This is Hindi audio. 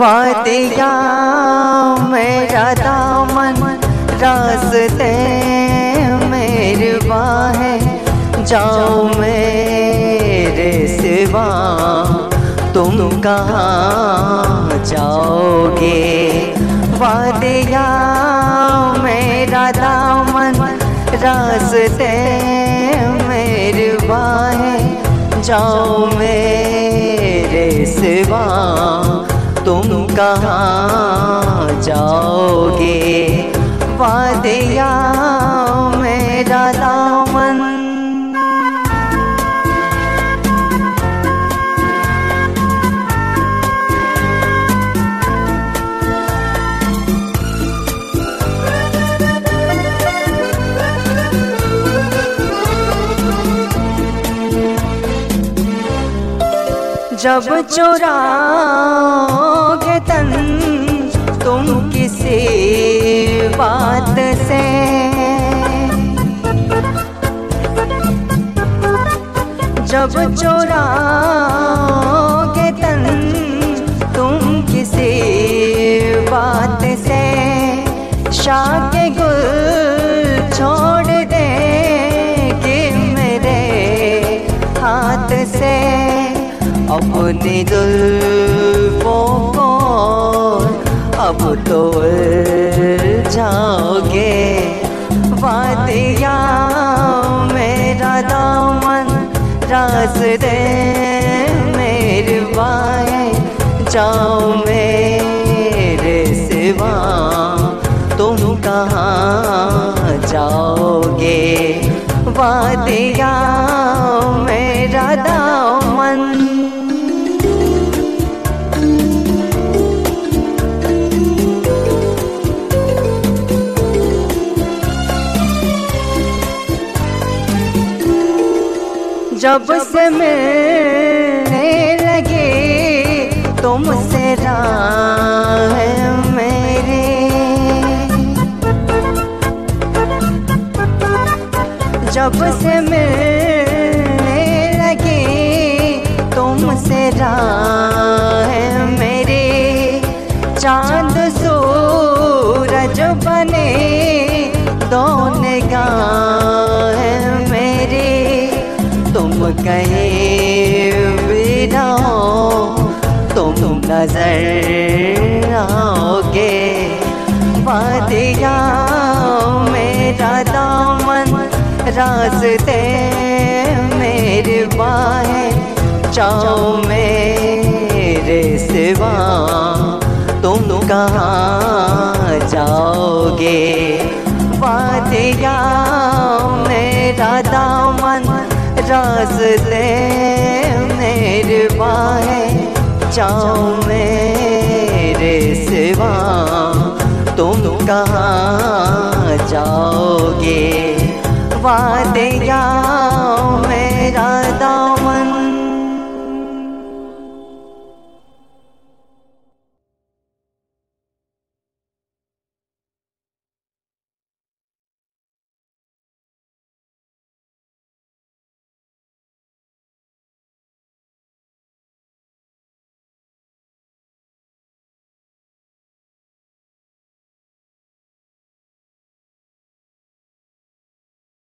वादिया मेरा दामन रास्ते मेरे है जाओ मेरे सिवा। तुम कहाँ जाओगे? वादिया मेरा दामन रास्ते मेरे है जाओ मेरे सिवा। तुम कहाँ जाओगे। वादिया मेरा दामन जब चुराओगे जब चुराओगे तन तुम किसी बात से शाह गुल छोड़ दे कि मेरे हाथ से अपनी जुल्फों को अब तो जाओगे। वादिया मेरा दामन दे मेरे बाए जाओ मेरे सिवा। तुम कहाँ जाओगे? वादिया मेरा दामन जब से मिलने लगे तुमसे राह मेरे। जब से मिलने लगे तुमसे राह मेरे। चाँद कहीं भी ना तुम नज़र आओगे। वादिया मेरा दामन रास्ते मेरे बाहे जाओ मेरे सिवा। तुम कहाँ जाओगे बाहे जाओ मेरे सिवा। तुम कहाँ जाओगे? वादिया